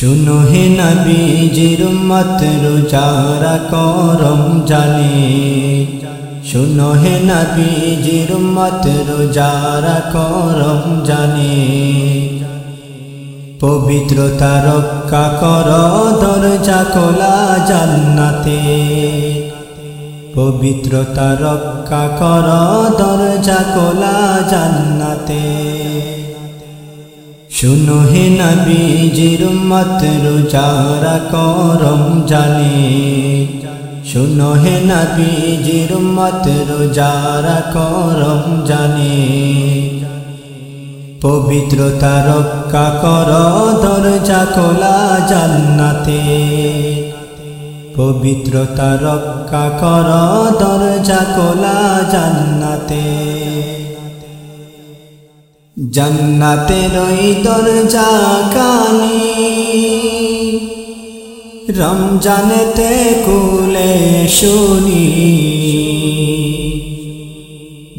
শুনো হে নবীজির মত রোজারা করম জানে। শুনো হে নবীজির মত রোজারা করম জানে। পবিত্রতা রক্ষা কর, দরজা খোলা জান্নাতে। পবিত্রতা রক্ষা কর, দরজা খোলা জান্নাতে। শুনো হে নবীজির মত রোজারা করম জানে। শুনো হে নবীজির মত রোজারা করম জানে। পবিত্রতা রক্ষা কর, দরজা খোলা জান্নাতে। পবিত্রতা রক্ষা কর, দরজা খোলা জান্নাতে। জান্নাতের ওই দরজা কানি। রমজানেতে কুলে শুনি।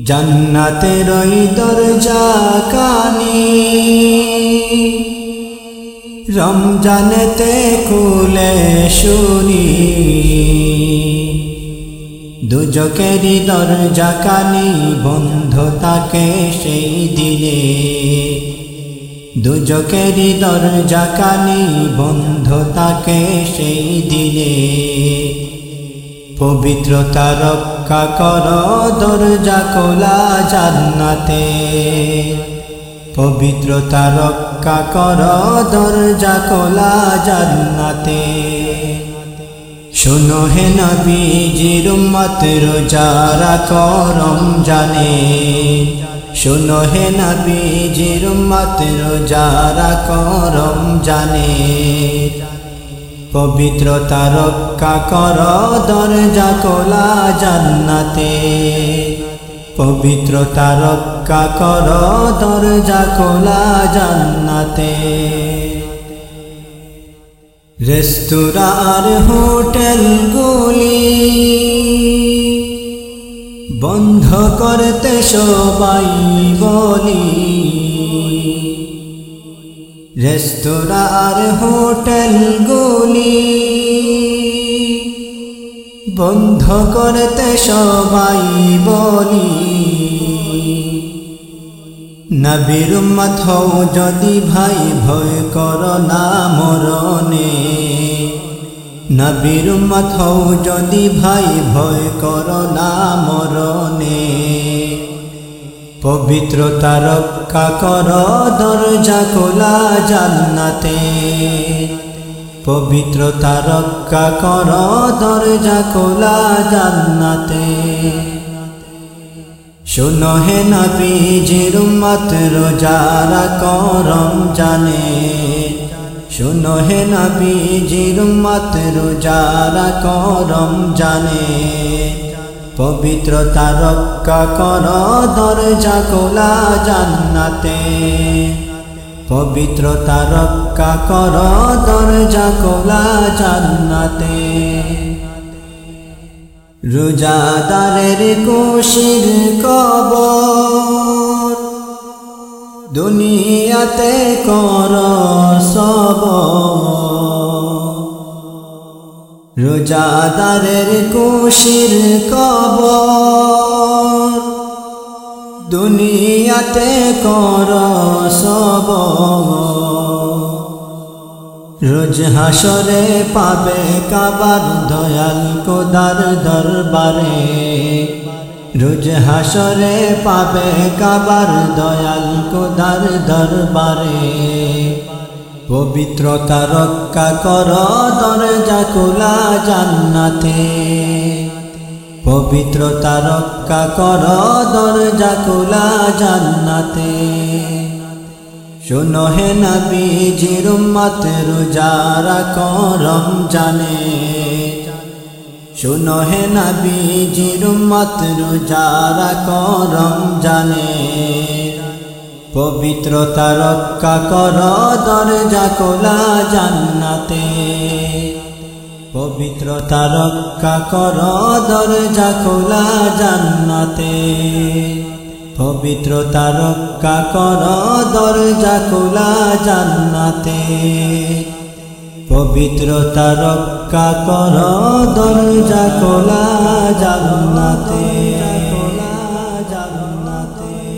জান্নাতের ওই দরজা কানি। রমজানেতে কুলে শুনি। দুজকেরই দরজা কানি, বন্ধ তাকে সেই দিনে দুজকেরই দরজা কানি, বন্ধ তাকে সেই দিনে পবিত্রতা রক্ষা কর, দরজা খোলা জান্নাতে। পবিত্রতা রক্ষা কর, দরজা খোলা জান্নাতে। শোনো হে নবীজির উম্মত রোজারা করম জানে শোনো হে নবীজির উম্মত রোজারা করম জানে পবিত্রতা রক্ষা কর, দরজা খোলা জান্নাতে। পবিত্রতা রক্ষা কর, দরজা খোলা জান্নাতে। রেস্তোরাঁর হোটেলগুলি বন্ধ করতে সবাই বলি। রেস্তোরাঁর হোটেলগুলি বন্ধ করতে সবাই বলি। নবীর মত হও যদি ভাই ভয় কর না মরণে। নবীর মত হও যদি ভাই ভয় কর না মরণে। পবিত্রতা রক্ষা কর, দরজা খোলা জান্নাতে। পবিত্রতা রক্ষা কর, দরজা খোলা জান্নাতে। শুনো হে নবীজির উম্মত রোজারা করম জানে শুনো হে নবীজির উম্মত রোজারা করম জানে পবিত্রতা রক্ষা কর দরজা খোলা জান্নাতে। পবিত্রতা রক্ষা কর দরজা খোলা জান্নাতে। রোজাদারের কোশির কবর দুনিয়াতে কর সব রোজাদারের কোশির কবর দুনিয়াতে কর সব রোজ হাসরে পাবে কাবার দয়াল কোদার দরবারে। রোজ হাসরে পাবে কাবার দয়াল কোদার দরবারে। পবিত্রতা রক্ষা কর দরজা খোলা জান্নাতে। পবিত্রতা রক্ষা কর দরজা খোলা জান্নাতে। শোনো হে নবীজির উম্মত রোজারা করম জানে। শোনো হে নবীজির উম্মত রোজারা করম জানে। পবিত্রতা রক্ষা কর, দরজা খোলা জান্নাতে। পবিত্রতা রক্ষা কর, দরজা পবিত্রতা রক্ষা কর দরজা খোলা জান্নাতে। পবিত্রতা রক্ষা কর দরজা খোলা জান্নাতে খোলা জান্নাতে।